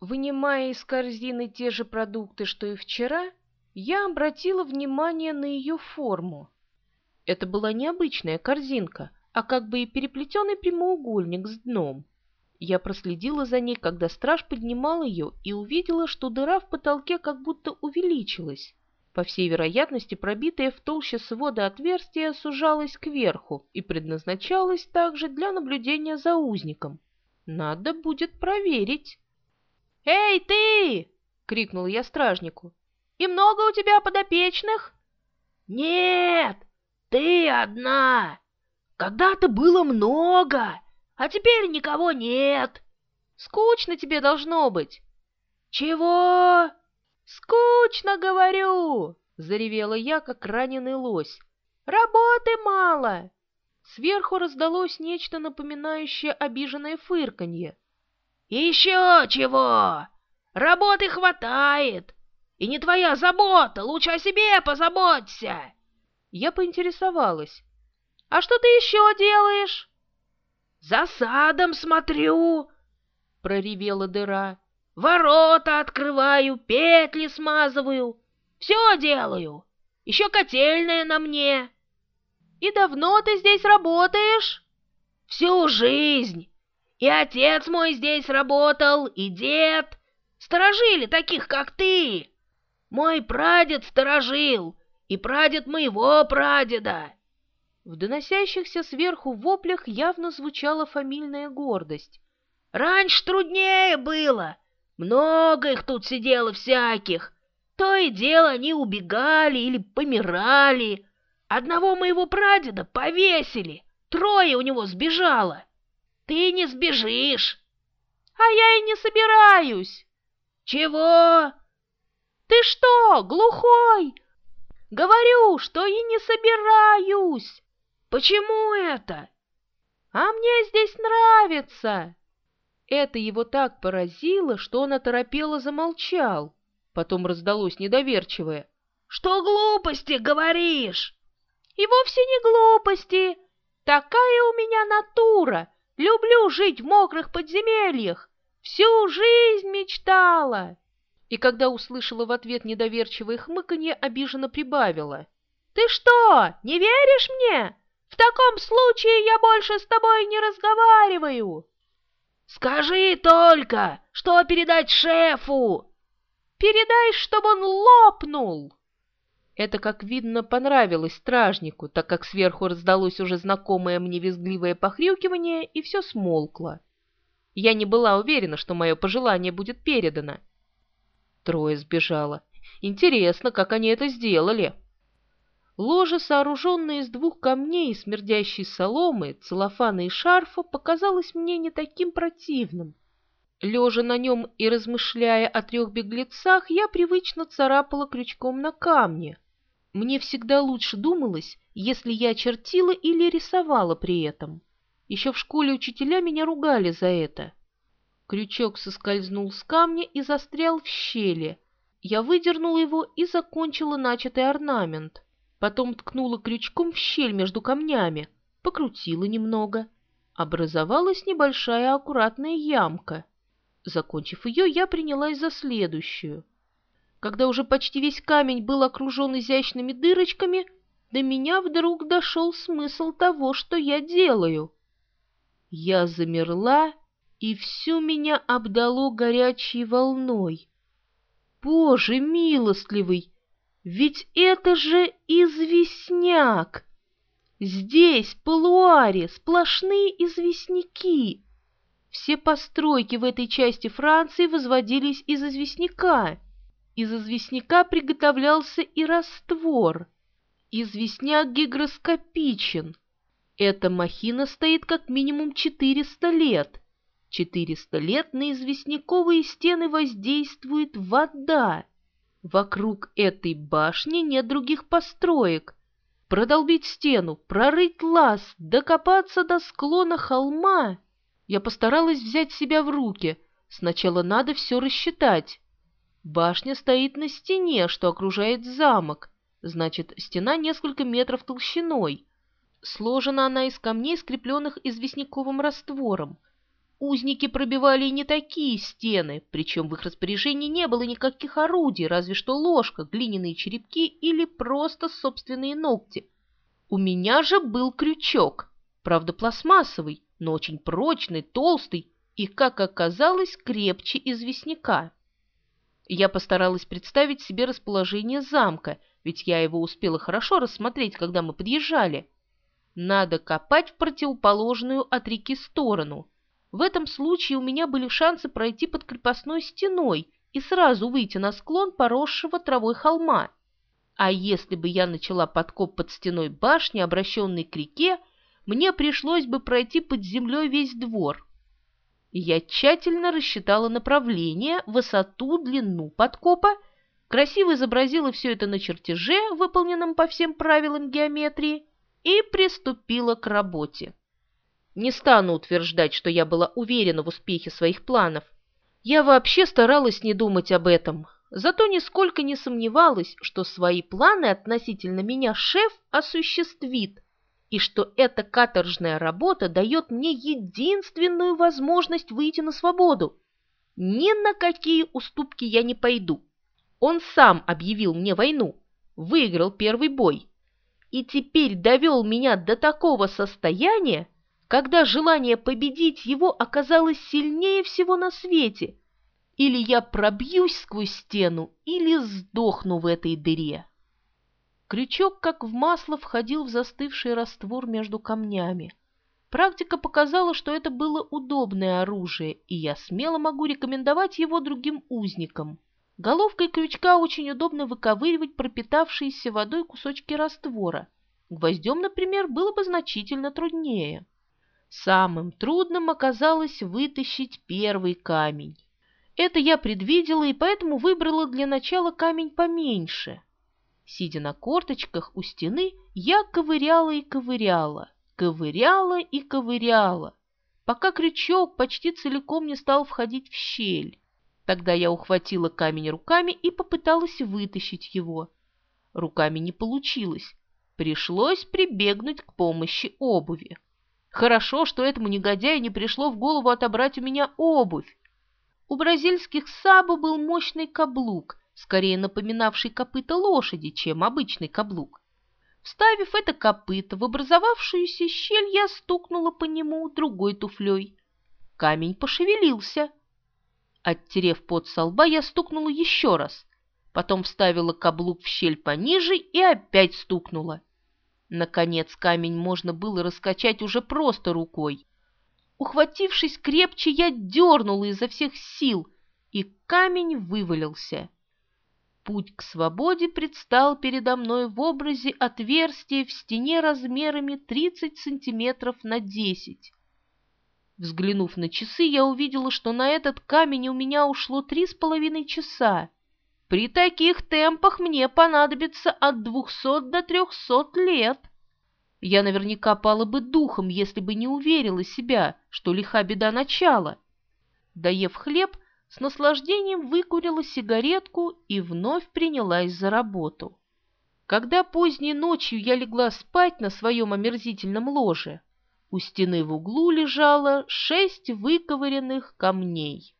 Вынимая из корзины те же продукты, что и вчера, я обратила внимание на ее форму. Это была необычная корзинка, а как бы и переплетенный прямоугольник с дном. Я проследила за ней, когда страж поднимал ее, и увидела, что дыра в потолке как будто увеличилась. По всей вероятности, пробитое в толще свода отверстие сужалось кверху и предназначалось также для наблюдения за узником. Надо будет проверить. «Эй, ты!» — крикнул я стражнику. «И много у тебя подопечных?» «Нет, ты одна. Когда-то было много, а теперь никого нет». «Скучно тебе должно быть». «Чего?» «Скучно, говорю!» — заревела я, как раненый лось. «Работы мало!» Сверху раздалось нечто напоминающее обиженное фырканье. «Еще чего! Работы хватает! И не твоя забота, лучше о себе позаботься!» Я поинтересовалась. «А что ты еще делаешь?» «За садом смотрю!» — проревела дыра. «Ворота открываю, петли смазываю, все делаю. Еще котельная на мне». «И давно ты здесь работаешь?» «Всю жизнь!» И отец мой здесь работал, и дед. Сторожили таких, как ты. Мой прадед сторожил, и прадед моего прадеда. В доносящихся сверху воплях явно звучала фамильная гордость. Раньше труднее было. Много их тут сидело всяких. То и дело они убегали или помирали. Одного моего прадеда повесили, трое у него сбежало. Ты не сбежишь. А я и не собираюсь. Чего? Ты что, глухой? Говорю, что и не собираюсь. Почему это? А мне здесь нравится. Это его так поразило, что он оторопело замолчал. Потом раздалось недоверчивое. Что глупости говоришь? И вовсе не глупости. Такая у меня натура — Люблю жить в мокрых подземельях. Всю жизнь мечтала. И когда услышала в ответ недоверчивое хмыканье, обиженно прибавила. Ты что, не веришь мне? В таком случае я больше с тобой не разговариваю. Скажи только, что передать шефу. Передай, чтобы он лопнул. Это, как видно, понравилось стражнику, так как сверху раздалось уже знакомое мне визгливое похрюкивание, и все смолкло. Я не была уверена, что мое пожелание будет передано. Трое сбежало. Интересно, как они это сделали. Ложе, сооруженное из двух камней, смердящей соломы, целлофана и шарфа, показалось мне не таким противным. Лежа на нем и размышляя о трех беглецах, я привычно царапала крючком на камне, мне всегда лучше думалось, если я чертила или рисовала при этом. Еще в школе учителя меня ругали за это. Крючок соскользнул с камня и застрял в щели. Я выдернула его и закончила начатый орнамент. Потом ткнула крючком в щель между камнями, покрутила немного. Образовалась небольшая аккуратная ямка. Закончив ее, я принялась за следующую. Когда уже почти весь камень был окружен изящными дырочками, до меня вдруг дошел смысл того, что я делаю. Я замерла, и всю меня обдало горячей волной. Боже милостливый, ведь это же известняк! Здесь, по Луаре, сплошные известняки. Все постройки в этой части Франции возводились из известняка. Из известняка приготовлялся и раствор. Известняк гигроскопичен. Эта махина стоит как минимум 400 лет. 400 лет на известняковые стены воздействует вода. Вокруг этой башни нет других построек. Продолбить стену, прорыть лаз, докопаться до склона холма. Я постаралась взять себя в руки. Сначала надо все рассчитать. Башня стоит на стене, что окружает замок. Значит, стена несколько метров толщиной. Сложена она из камней, скрепленных известняковым раствором. Узники пробивали и не такие стены, причем в их распоряжении не было никаких орудий, разве что ложка, глиняные черепки или просто собственные ногти. У меня же был крючок, правда пластмассовый, но очень прочный, толстый и, как оказалось, крепче известняка. Я постаралась представить себе расположение замка, ведь я его успела хорошо рассмотреть, когда мы подъезжали. Надо копать в противоположную от реки сторону. В этом случае у меня были шансы пройти под крепостной стеной и сразу выйти на склон поросшего травой холма. А если бы я начала подкоп под стеной башни, обращенной к реке, мне пришлось бы пройти под землей весь двор. Я тщательно рассчитала направление, высоту, длину подкопа, красиво изобразила все это на чертеже, выполненном по всем правилам геометрии, и приступила к работе. Не стану утверждать, что я была уверена в успехе своих планов. Я вообще старалась не думать об этом, зато нисколько не сомневалась, что свои планы относительно меня шеф осуществит, и что эта каторжная работа дает мне единственную возможность выйти на свободу. Ни на какие уступки я не пойду. Он сам объявил мне войну, выиграл первый бой, и теперь довел меня до такого состояния, когда желание победить его оказалось сильнее всего на свете. Или я пробьюсь сквозь стену, или сдохну в этой дыре. Крючок, как в масло, входил в застывший раствор между камнями. Практика показала, что это было удобное оружие, и я смело могу рекомендовать его другим узникам. Головкой крючка очень удобно выковыривать пропитавшиеся водой кусочки раствора. Гвоздем, например, было бы значительно труднее. Самым трудным оказалось вытащить первый камень. Это я предвидела и поэтому выбрала для начала камень поменьше – Сидя на корточках у стены, я ковыряла и ковыряла, ковыряла и ковыряла, пока крючок почти целиком не стал входить в щель. Тогда я ухватила камень руками и попыталась вытащить его. Руками не получилось. Пришлось прибегнуть к помощи обуви. Хорошо, что этому негодяю не пришло в голову отобрать у меня обувь. У бразильских сабу был мощный каблук, скорее напоминавший копыта лошади, чем обычный каблук. Вставив это копыто в образовавшуюся щель, я стукнула по нему другой туфлей. Камень пошевелился. Оттерев пот со лба, я стукнула еще раз. Потом вставила каблук в щель пониже и опять стукнула. Наконец камень можно было раскачать уже просто рукой. Ухватившись крепче, я дернула изо всех сил, и камень вывалился. Путь к свободе предстал передо мной в образе отверстия в стене размерами 30 сантиметров на 10. Взглянув на часы, я увидела, что на этот камень у меня ушло три с половиной часа. При таких темпах мне понадобится от двухсот до трехсот лет. Я наверняка пала бы духом, если бы не уверила себя, что лиха беда начала. Доев хлеб, с наслаждением выкурила сигаретку и вновь принялась за работу. Когда поздней ночью я легла спать на своем омерзительном ложе, у стены в углу лежало шесть выковыренных камней.